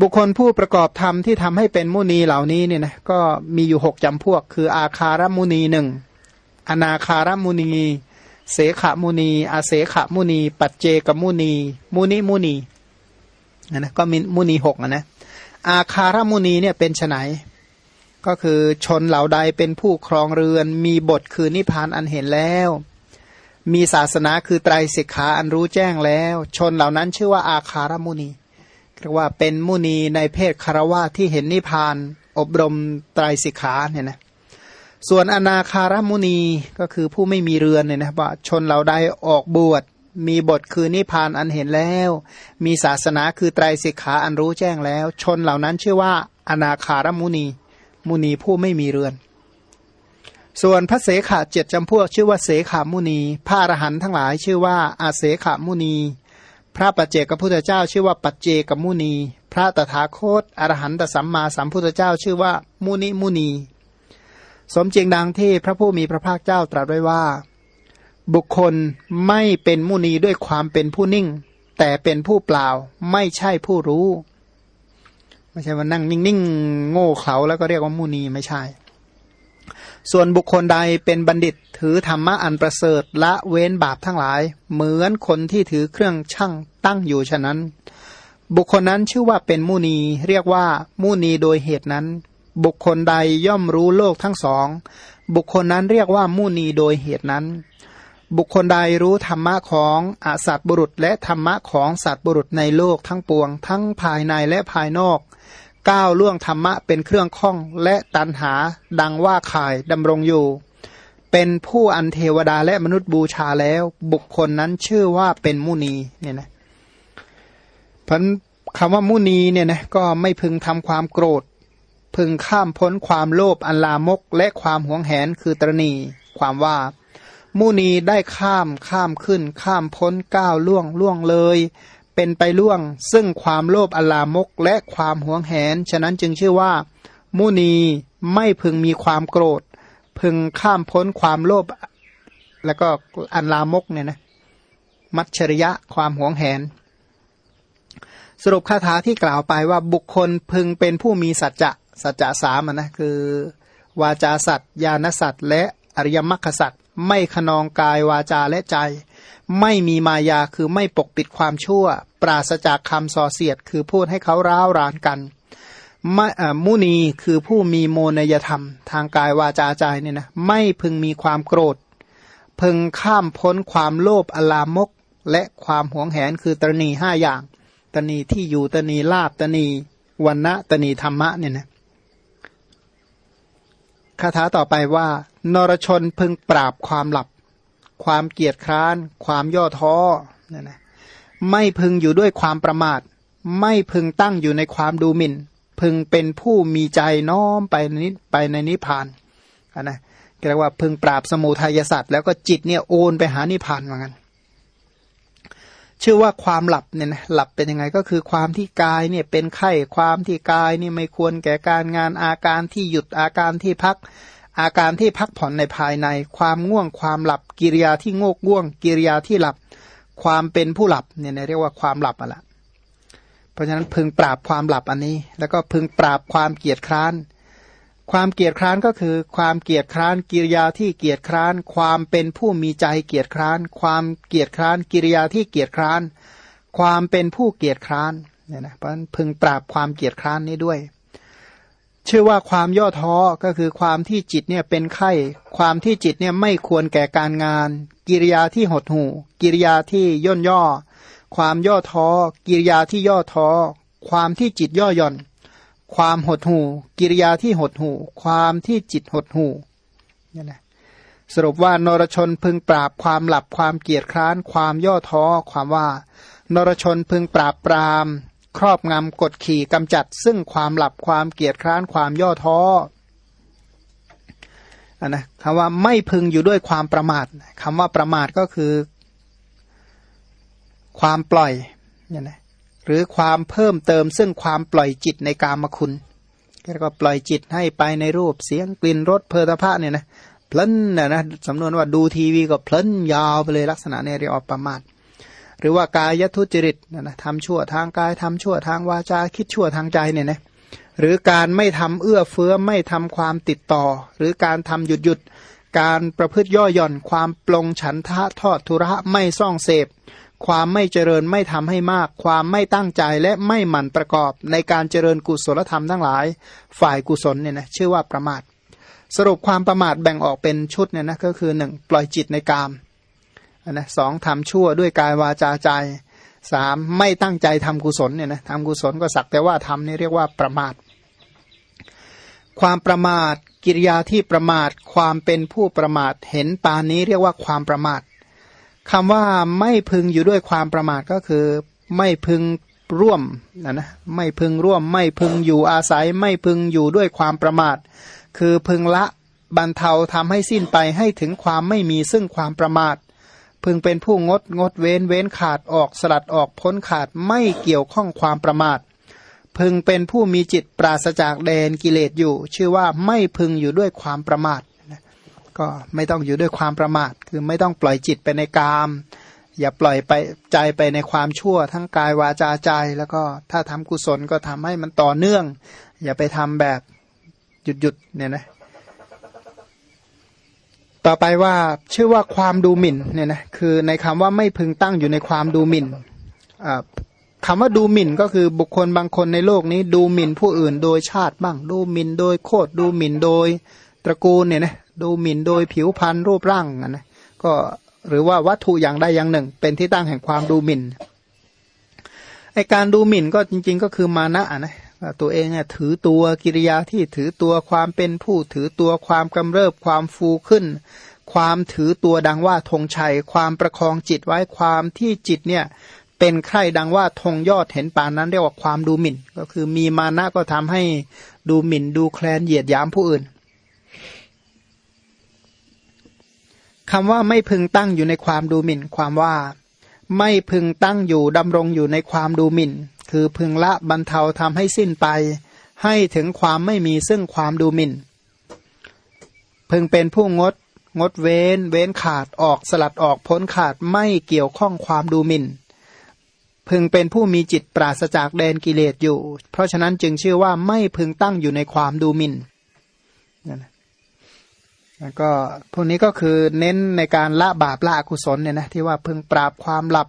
บุคคลผู้ประกอบธรรมที่ทำให้เป็นมุนีเหล่านี้เนี่ยนะก็มีอยู่หกจำพวก คืออาคารมุนีหนึ่งอนาคารมุนี เสขมุนี อาเสขมุนี ปัจเจกมุนี มุนิมุนีนะก็มีมุนีหกนะอาคารมุนีเนี่ยเป็นไนก็คือชนเหล่าใดเป็นผู้ครองเรือน มีบทคือนิพพานอันเห็นแล้ว มีศาสนาคือไตรสิกขาอันรู้แจ้งแล้ว ชนเหล่านั้นชื่อว่าอาคารมุนี เรียกว่าเป็นมุนีในเพศคารวะที่เห็นนิพพาน อบรมไตรสิกขาเนี่ยนะส่วนอนาคารมุนีก็คือผู้ไม่มีเรือนเนี่ยนะว่าชนเราได้ออกบวชมีบทคือนิพพานอันเห็นแล้ว มีศาสนาคือไตรสิกขาอันรู้แจ้งแล้ว ชนเหล่านั้นชื่อว่า อนาคารมุนี มุนีผู้ไม่มีเรือน ส่วนพระเสขาเจ็ดจำพวกชื่อว่าเสขามุนีพระอรหันต์ทั้งหลายชื่อว่าอาเสขามุนี พระปัจเจกพุทธเจ้าชื่อว่าปัจเจกมุนี พระตถาคตอรหันตสัมมาสัมพุทธเจ้าชื่อว่ามุนิมุนี สมจริงดังที่พระผู้มีพระภาคเจ้าตรัสไว้ว่า บุคคลไม่เป็นมุนีด้วยความเป็นผู้นิ่ง แต่เป็นผู้เปล่าไม่ใช่ผู้รู้ ไม่ใช่ว่านั่งนิ่งๆโง่เขลาแล้วก็เรียกว่ามุนีไม่ใช่ ส่วนบุคคลใดเป็นบัณฑิตถือธรรมะอันประเสริฐละเว้นบาปทั้งหลาย เหมือนคนที่ถือเครื่องช่างตั้งอยู่ฉะนั้น บุคคลนั้นชื่อว่าเป็นมุนีเรียกว่ามุนีโดยเหตุนั้น บุคคลใดย่อมรู้โลกทั้งสอง บุคคลนั้นเรียกว่ามุนีโดยเหตุนั้น บุคคลใดรู้ธรรมะของอสัตบุรุษและธรรมะของสัตบุรุษในโลกทั้งปวง ทั้งภายในและภายนอก ก้าวล่วงธรรมะเป็นเครื่องข้องและตันหาดังว่าข่ายดำรงอยู่ เป็นผู้อันเทวดาและมนุษย์บูชาแล้ว บุคคลนั้นชื่อว่าเป็นมุนีเนี่ยนะพันคำว่ามุนีเนี่ยนะก็ไม่พึงทำความโกรธ พึงข้ามพ้นความโลภอันลามกและความหวงแหนคือตรณีความว่า มุนีได้ข้ามข้ามขึ้น ข้ามพ้นก้าวล่วงล่วงเลย เป็นไปล่วง ซึ่งความโลภอลามกและความหวงแหน ฉะนั้นจึงชื่อว่า มุนีไม่พึงมีความโกรธ พึงข้ามพ้นความโลภแล้วก็อันลามกเนี่ยนะมัจฉริยะความหวงแหน สรุปคาถาที่กล่าวไปว่าบุคคลพึงเป็นผู้มีสัจจะสัจจะสามนะคือ วาจาสัตว์ญาณสัตและอริยมรรคสัตไม่ขนองกายวาจาและใจ ไม่มีมายาคือไม่ปกปิดความชั่ว ปราศจากคำส่อเสียด คือพูดให้เขาร้าวรานกันมุนีคือผู้มีโมนยธรรม ทางกายวาจาใจเนี่ยนะไม่พึงมีความโกรธ พึงข้ามพ้นความโลภอลามก และความหวงแหนคือตรณีห้าอย่างตนีที่อยู่ตนีลาบตนีวันณะตนีธรรมะเนี่ยนะคาถาต่อไปว่า นรชนพึงปราบความหลับ ความเกียจคร้าน ความย่อท้อนี่นะไม่พึงอยู่ด้วยความประมาท ไม่พึงตั้งอยู่ในความดูหมิ่น พึงเป็นผู้มีใจน้อมไปนิไปในนิพพานนะเรียกว่าพึงปราบสมุทัยสัตว์แล้วก็จิตเนี่ยโอนไปหานิพพานเหมือนกันชื่อว่าความหลับเนี่ยนะหลับเป็นยังไงก็คือความที่กายเนี่ยเป็นไข้ความที่กายนี่ไม่ควรแก่การงานอาการที่หยุดอาการที่พัก อาการที่พักผ่อนในภายใน ความง่วงความหลับกิริยาที่โงกง่วง กิริยาที่หลับ ความเป็นผู้หลับเนี่ยเรียกว่าความหลับอะละเพราะฉะนั้นพึงปราบความหลับอันนี้ แล้วก็พึงปราบความเกียจคร้าน ความเกียจคร้านก็คือ ความเกียจคร้าน กิริยาที่เกียจคร้าน ความเป็นผู้มีใจเกียจคร้าน ความเกียจคร้าน กิริยาที่เกียจคร้าน ความเป็นผู้เกียจคร้านเนี่ยนะเพราะฉะนั้นพึงปราบความเกียจคร้านนี้ด้วย ชื่อว่าความย่อท้อก็คือความที่จิตเนี่ยเป็นไข้ ความที่จิตเนี่ยไม่ควรแก่การงาน กิริยาที่หดหู่ กิริยาที่ย่นย่อ ความย่อท้อ กิริยาที่ย่อท้อ ความที่จิตย่อหย่อน ความหดหูกิริยาที่หดหูความที่จิตหดหูนี่นะสรุปว่านรชนพึงปราบความหลับความเกียจคร้าน ความย่อท้อ ความว่านรชนพึงปราบปราม ครอบงำกดขี่กำจัด ซึ่งความหลับความเกียจคร้านความย่อท้ออันนะคำว่าไม่พึงอยู่ด้วยความประมาทคำว่าประมาทก็คือ ความปล่อยเนี่ยนะหรือความเพิ่มเติมซึ่งความปล่อยจิตในกามคุณแล้วก็ปล่อยจิตให้ไปในรูปเสียงกลิ่นรสเพลิพระเนี่ยนะเพลินนะนะสำนวนว่าดูทีวีก็เพลินยาวไปเลยลักษณะในเรียกประมาท รือว่ากายทุจริตนะทำชั่วทางกายทำชั่วทางวาจาคิดชั่วทางใจเนี่ยนะหรือการไม่ทำเอื้อเฟื้อไม่ทำความติดต่อ หรือการทำหยุดหยุดการประพฤติย่อหย่อนความปลงฉันทะทอดทุระไม่ซ่องเสพ ความไม่เจริญไม่ทำให้มาก ความไม่ตั้งใจและไม่หมั่นประกอบ ในการเจริญกุศลธรรมทั้งหลาย ฝ่ายกุศลเนี่ยนะชื่อว่าประมาท สรุปความประมาทแบ่งออกเป็นชุดเนี่ยนะก็คือหนึ่งปล่อยจิตในกาม นะสองทำชั่วด้วยกายวาจาใจสามไม่ตั้งใจทำกุศลเนี่ยนะทำกุศลก็สักแต่ว่าทำนี่เรียกว่าประมาท ความประมาทกิริยาที่ประมาท ความเป็นผู้ประมาทเห็นปานนี้เรียกว่าความประมาทคำว่าไม่พึงอยู่ด้วยความประมาทก็คือ ไม่พึงร่วมนะนะไม่พึงร่วม ไม่พึงอยู่อาศัย ไม่พึงอยู่ด้วยความประมาท คือพึงละบรรเทาทำให้สิ้นไปให้ถึงความไม่มีซึ่งความประมาท พึงเป็นผู้งดงดเว้นเว้นขาดออกสลัดออกพ้นขาดไม่เกี่ยวข้องความประมาท พึงเป็นผู้มีจิตปราศจากแดนกิเลสอยู่ ชื่อว่าไม่พึงอยู่ด้วยความประมาทก็ไม่ต้องอยู่ด้วยความประมาท คือไม่ต้องปล่อยจิตไปในกาม อย่าปล่อยไปใจไปในความชั่ว ทั้งกายวาจาใจ แล้วก็ถ้าทำกุศลก็ทำให้มันต่อเนื่อง อย่าไปทำแบบหยุดหยุดเนี่ยนะ ต่อไปว่าชื่อว่าความดูหมิ่นเนี่ยนะคือในคำว่าไม่พึงตั้งอยู่ในความดูหมิ่นคำว่าดูหมิ่นก็คือบุคคลบางคนในโลกนี้ดูหมิ่นผู้อื่นโดยชาติบ้าง ดูหมิ่นโดยโคดดูหมิ่นโดยตระกูลเนี่ยนะดูหมิ่นโดยผิวพรรณรูปร่างนะก็หรือว่าวัตถุอย่างใดอย่างหนึ่ง เป็นที่ตั้งแห่งความดูหมิ่นไอการดูหมิ่นก็จริง ๆ ก็คือมานะนะ ตัวเองถือตัวกิริยาที่ถือตัวความเป็นผู้ถือตัวความกำเริบความฟูขึ้น ความถือตัวดังว่าธงชัย ความประคองจิตไว้ความที่จิตเนี่ยเป็นใครดังว่าธงยอดเห็นปานนั้นเรียกว่าความดูหมิ่น ก็คือมีมานะก็ทำให้ดูหมิ่น ดูแคลนเหยียดยามผู้อื่นคำว่าไม่พึงตั้งอยู่ในความดูหมิ่น ความว่า ไม่พึงตั้งอยู่ดำรงอยู่ในความดูหมิ่น คือพึงละบรรเทาทำให้สิ้นไป ให้ถึงความไม่มีซึ่งความดูหมิ่น พึงเป็นผู้งด งดเว้น เว้นขาดออกสลัดออกพ้นขาดไม่เกี่ยวข้องความดูหมิ่น พึงเป็นผู้มีจิตปราศจากแดนกิเลสอยู่ เพราะฉะนั้นจึงชื่อว่าไม่พึงตั้งอยู่ในความดูหมิ่นแล้วก็พวกนี้ก็คือเน้นในการละบาปละอกุศลเนี่ยนะที่ว่าพึงปราบความหลับ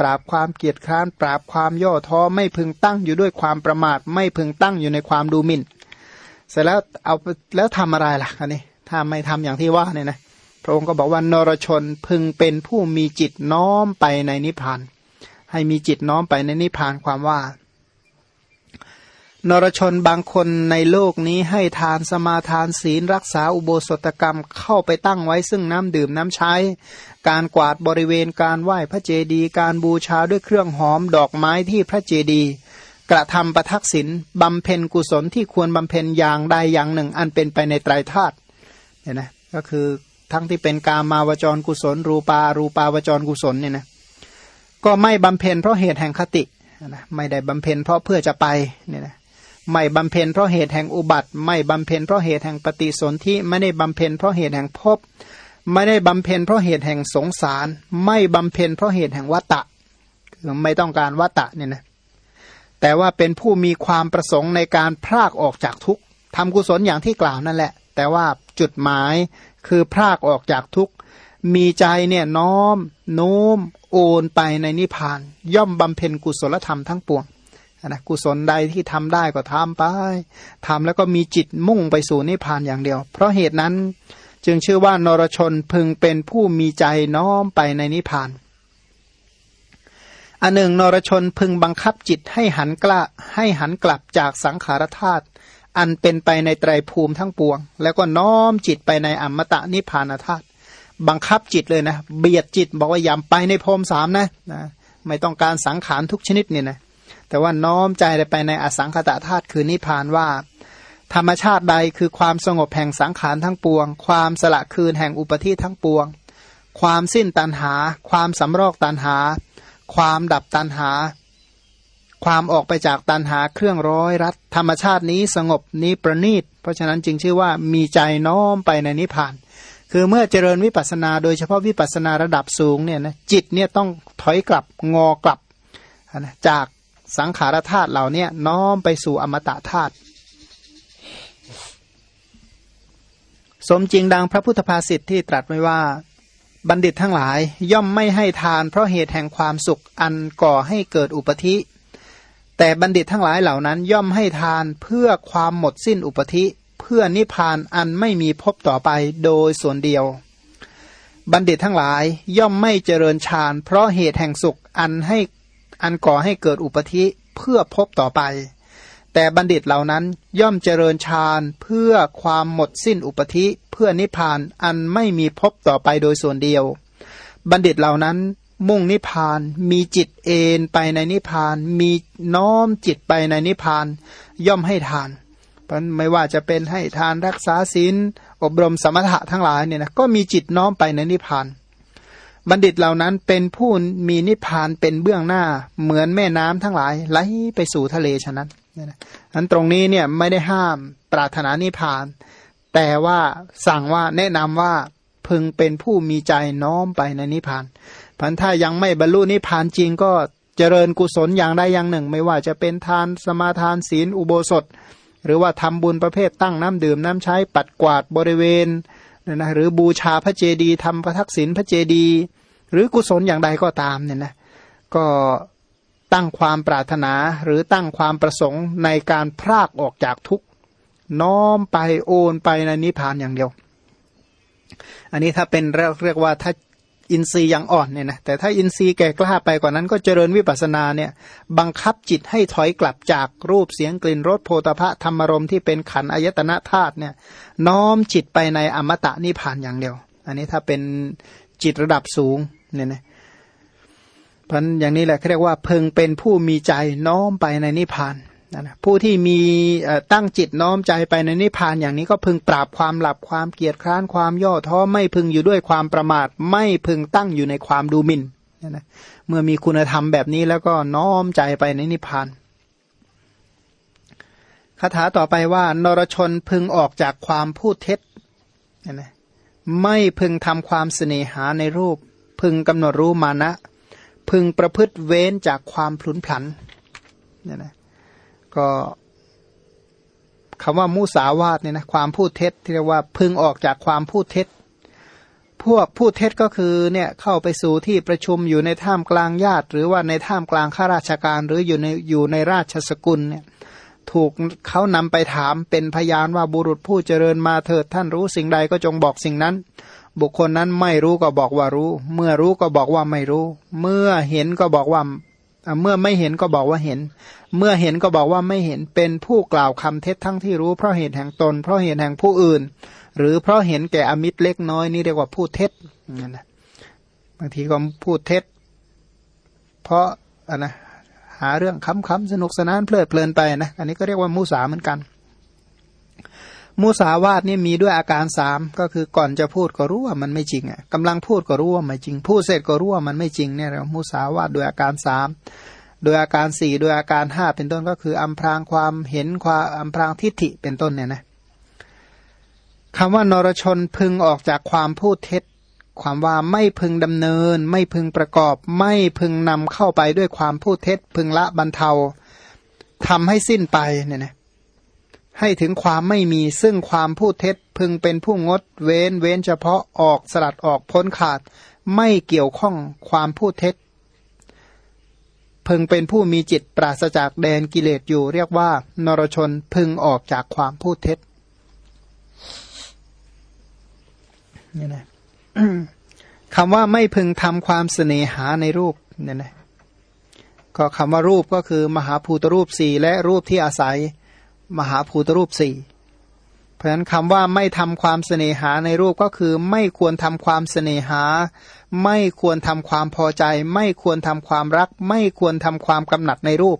ปราบความเกียจคร้าน ปราบความย่อท้อไม่พึงตั้งอยู่ด้วยความประมาท ไม่พึงตั้งอยู่ในความดูหมิ่น เสร็จแล้วเอาแล้วทำอะไรล่ะอันนี้ถ้าไม่ทำอย่างที่ว่าเนี่ยนะพระองค์ก็บอกว่านรชนพึงเป็นผู้มีจิตน้อมไปในนิพพาน ให้มีจิตน้อมไปในนิพพานความว่า นรชนบางคนในโลกนี้ให้ทานสมาทานศีลรักษาอุโบสถกรรมเข้าไปตั้งไว้ซึ่งน้ำดื่มน้ำใช้ การกวาดบริเวณการไหว้พระเจดีย์การบูชาด้วยเครื่องหอมดอกไม้ที่พระเจดีย์กระทำประทักษิณบำเพ็ญกุศลที่ควรบำเพ็ญอย่างใดอย่างหนึ่ง อันเป็นไปในไตรธาตุเนี่ยนะก็คือทั้งที่เป็นกามาวจรกุศล รูปารูปาวจรกุศลเนี่ยนะก็ไม่บำเพ็ญเพราะเหตุแห่งคตินะไม่ได้บำเพ็ญเพราะเพื่อจะไปเนี่ยนะ ไม่บำเพ็ญเพราะเหตุแห่งอุบัติ ไม่บำเพ็ญเพราะเหตุแห่งปฏิสนธิไม่ได้บำเพ็ญเพราะเหตุแห่งภพไม่ได้บำเพ็ญเพราะเหตุแห่งสงสาร ไม่บำเพ็ญเพราะเหตุแห่งวัตตะคือไม่ต้องการวัตตะเนี่ยนะแต่ว่าเป็นผู้มีความประสงค์ในการพรากออกจากทุกข์ทำกุศลอย่างที่กล่าวนั่นแหละ แต่ว่าจุดหมายคือพรากออกจากทุกข์มีใจเนี่ยน้อมโน้มโอนไปในนิพพาน ย่อมบำเพ็ญกุศลธรรมทั้งปวง นะกุศลใดที่ทำได้ก็ทำไปทำแล้วก็มีจิตมุ่งไปสู่นิพพานอย่างเดียว เพราะเหตุนั้นจึงชื่อว่านรชนพึงเป็นผู้มีใจน้อมไปในนิพพานอันหนึ่งนรชนพึงบังคับจิตให้หันกละให้หันกลับจากสังขารธาตุอันเป็นไปในไตรภูมิทั้งปวง แล้วก็น้อมจิตไปในอมตะนิพพานธาตุบังคับจิตเลยนะ เบียดจิตบอกว่าอย่าไปในภูมิสามนะนะ ไม่ต้องการสังขารทุกชนิดเนี่ยนะ แต่ว่าน้อมใจไปในอสังขตธาตุคือนิพพานว่า ธรรมชาติใดคือความสงบแห่งสังขารทั้งปวง ความสละคืนแห่งอุปธิทั้งปวง ความสิ้นตันหา ความสำรอกตันหา ความดับตันหา ความออกไปจากตันหาเครื่องร้อยรัดธรรมชาตินี้สงบนี้ประณีต เพราะฉะนั้นจึงชื่อว่ามีใจน้อมไปในนิพพานคือเมื่อเจริญวิปัสนาโดยเฉพาะวิปัสนาระดับสูงเนี่ยนะจิตเนี่ยต้องถอยกลับงอกลับนะจาก สังขารธาตุเหล่านี้น้อมไปสู่อมตะธาตุสมจริงดังพระพุทธภาษิตที่ตรัสไว้ว่า บัณฑิตทั้งหลายย่อมไม่ให้ทานเพราะเหตุแห่งความสุขอันก่อให้เกิดอุปธิ แต่บัณฑิตทั้งหลายเหล่านั้นย่อมให้ทานเพื่อความหมดสิ้นอุปธิ เพื่อนิพพานอันไม่มีพบต่อไปโดยส่วนเดียว บัณฑิตทั้งหลายย่อมไม่เจริญฌานเพราะเหตุแห่งสุขอันให้ อันก่อให้เกิดอุปธิเพื่อพบต่อไป แต่บัณฑิตเหล่านั้นย่อมเจริญฌานเพื่อความหมดสิ้นอุปธิเพื่อนิพพานอันไม่มีพบต่อไปโดยส่วนเดียว บัณฑิตเหล่านั้นมุ่งนิพพานมีจิตเอนไปในนิพพาน มีน้อมจิตไปในนิพพาน ย่อมให้ทานเพราะไม่ว่าจะเป็นให้ทานรักษาศีลอบรมสมถะทั้งหลายเนี่ยนะก็มีจิตน้อมไปในนิพพาน บัณฑิตเหล่านั้นเป็นผู้มีนิพพานเป็นเบื้องหน้า เหมือนแม่น้ำทั้งหลายไหลไปสู่ทะเลฉะนั้นนั้นตรงนี้เนี่ยไม่ได้ห้ามปรารถนานิพพาน แต่ว่าสั่งว่าแนะนำว่าพึงเป็นผู้มีใจน้อมไปในนิพพานพันถ้ายังไม่บรรลุนิพพานจริงก็เจริญกุศลอย่างใดอย่างหนึ่ง ไม่ว่าจะเป็นทานสมาทานศีลอุโบสถ หรือว่าทำบุญประเภทตั้งน้ำดื่มน้ำใช้ปัดกวาดบริเวณ นะหรือบูชาพระเจดีย์ทำประทักษิณพระเจดีย์หรือกุศลอย่างใดก็ตามเนี่ยนะก็ตั้งความปรารถนาหรือตั้งความประสงค์ในการพรากออกจากทุกน้อมไปโอนไปในนิพพานอย่างเดียว อันนี้ถ้าเป็นเรียกว่าถ้า อินทรีย์ยังอ่อนเนี่ยนะแต่ถ้าอินทรีย์แก่กล้าไปกว่านั้นก็เจริญวิปัสนาเนี่ยบังคับจิตให้ถอยกลับจากรูปเสียงกลิ่นรสโพธพะธรรมรมที่เป็นขันอายตนะธาตุเนี่ยน้อมจิตไปในอมตะนิพพานอย่างเดียว อันนี้ถ้าเป็นจิตระดับสูงเนี่ยนะพันอย่างนี้แหละเขาเรียกว่าเพึงเป็นผู้มีใจน้อมไปในนิพพาน นะผู้ที่มีตั้งจิตน้อมใจไปในนิพพานอย่างนี้ก็พึงปราบความหลับความเกียดคร้านความย่อท้อไม่พึงอยู่ด้วยความประมาท ไม่พึงตั้งอยู่ในความดูหมิ่นนะเมื่อมีคุณธรรมแบบนี้แล้วก็น้อมใจไปในนิพพานคาถาต่อไปว่านรชนพึงออกจากความพูดเท็จนะไม่พึงทำความเสน่หาในรูป พึงกำหนดรู้มานะ พึงประพฤติเว้นจากความพลุนพลันเนี่ยนะ ก็คำว่ามุสาวาทเนี่ยนะความพูดเท็จที่เรียกว่าพึงออกจากความพูดเท็จ พวกพูดเท็จก็คือเนี่ยเข้าไปสู่ที่ประชุมอยู่ในท่ามกลางญาติ หรือว่าในท่ามกลางข้าราชการ หรืออยู่ในอยู่ในราชสกุลเนี่ยถูกเขานำไปถามเป็นพยานว่าบุรุษผู้เจริญมาเถิดท่านรู้สิ่งใดก็จงบอกสิ่งนั้น บุคคลนั้นไม่รู้ก็บอกว่ารู้ เมื่อรู้ก็บอกว่าไม่รู้ เมื่อเห็นก็บอกว่า เมื่อไม่เห็นก็บอกว่าเห็น เมื่อเห็นก็บอกว่าไม่เห็นเป็นผู้กล่าวคำเท็จทั้งที่รู้เพราะเหตุแห่งตน เพราะเหตุแห่งผู้อื่น หรือเพราะเห็นแก่อมิตรเล็กน้อยนี่เรียกว่าพูดเท็จนะบางทีก็พูดเท็จ เพราะอะนะหาเรื่องค้ำๆสนุกสนานเพลิดเพลินไปนะอันนี้ก็เรียกว่ามุสาเหมือนกัน มุสาวาทนี่มีด้วยอาการสามก็คือก่อนจะพูดก็รู้ว่ามันไม่จริงอะกำลังพูดก็รู้ว่าไม่จริง พูดเสร็จก็รู้ว่ามันไม่จริงเนี่ยเรามุสาวาทโดยอาการสามโดยอาการสี่โดยอาการห้าเป็นต้นก็คืออำพรางความเห็นความอำพรางทิฏฐิเป็นต้นเนี่ยนะคำว่านรชนพึงออกจากความพูดเท็จ ความว่าไม่พึงดำเนิน ไม่พึงประกอบ ไม่พึงนำเข้าไปด้วยความพูดเท็จ พึงละบรรเทาทำให้สิ้นไปเนี่ยนะ ให้ถึงความไม่มีซึ่งความพูดเท็จพึงเป็นผู้งด เว้นเว้นเฉพาะออกสลัดออกพ้นขาด ไม่เกี่ยวข้องความพูดเท็จ พึงเป็นผู้มีจิตปราศจากแดนกิเลสอยู่ เรียกว่า นรชนพึงออกจากความพูดเท็จนี่นะคำว่าไม่พึงทำความเสน่หาในรูปเนี่ยนะก็คำว่ารูปก็คือมหาภูตรูปสี่และรูปที่อาศัย มหาภูตรูปสี่เพราะฉะนั้นคำว่าไม่ทำความเสน่หาในรูปก็คือไม่ควรทำความเสน่หา ไม่ควรทำความพอใจ ไม่ควรทำความรัก ไม่ควรทำความกำหนัดในรูป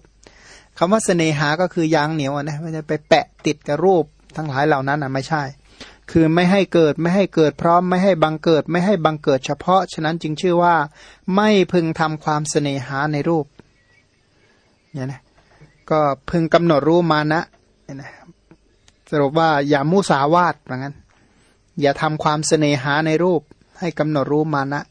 คำว่าเสน่หาก็คือยางเหนียวนะไม่ใช่ไปแปะติดกับรูปทั้งหลายเหล่านั้นอะไม่ใช่ คือไม่ให้เกิดไม่ให้เกิดพร้อมไม่ให้บังเกิด ไม่ให้บังเกิดเฉพาะ ฉะนั้นจึงชื่อว่า ไม่พึงทำความเสน่หาในรูปเนี่ยนะก็พึงกำหนดรู้มานะ นะสรุปว่าอย่ามุสาวาทเหมือนกันอย่าทำความเสน่หาในรูปให้กำหนดรู้มานะ